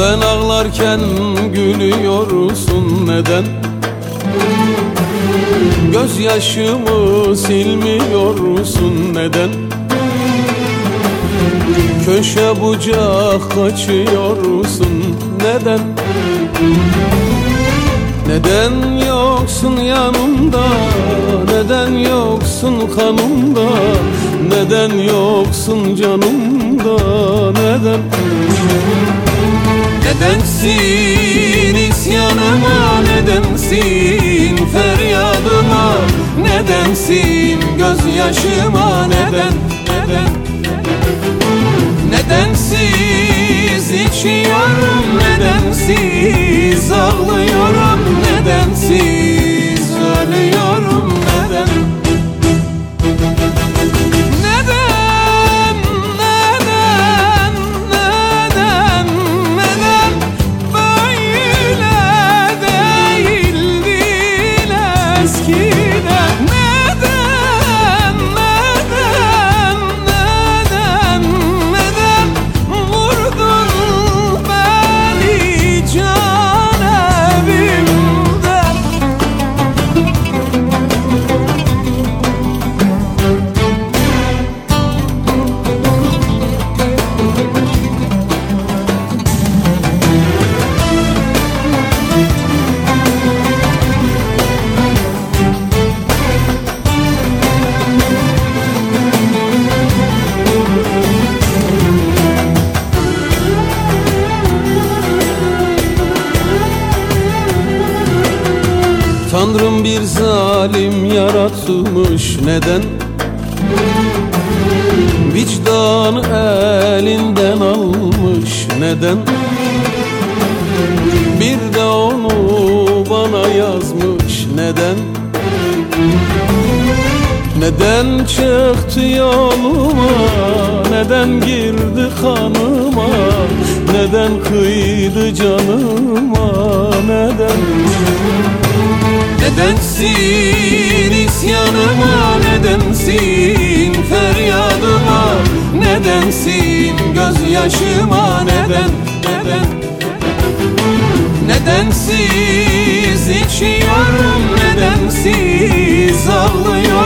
Ben ağlarken gülüyorsun neden? Gözyaşımı silmiyorsun neden? Köşe bucak kaçıyorsun neden? Neden yoksun yanımda? Neden yoksun kanımda? Neden yoksun canımda? Neden Nedensin isyanıma Nedensin feryadıma Nedensin gözyaşıma Neden Tanrım bir zalim yaratmış. Neden? Vicdanı elinden almış. Neden? Bir de onu bana yazmış. Neden? Neden çıktı yoluma? Neden girdi kanıma? Neden kıydı canıma? Neden Nedensin isyanıma Nedensin feryadıma Nedensin gözyaşıma Neden Neden? Nedensiz içiyorum Nedensiz ağlıyorum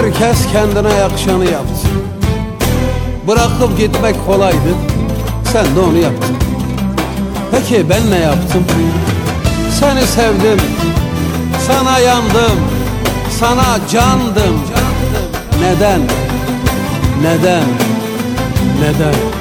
Herkes kendine yakışanı yaptı. Bırakıp gitmek kolaydı. Sen de onu yaptın. Peki ben ne yaptım? Seni sevdim. Sana yandım. Sana candım. Neden? Neden? Neden?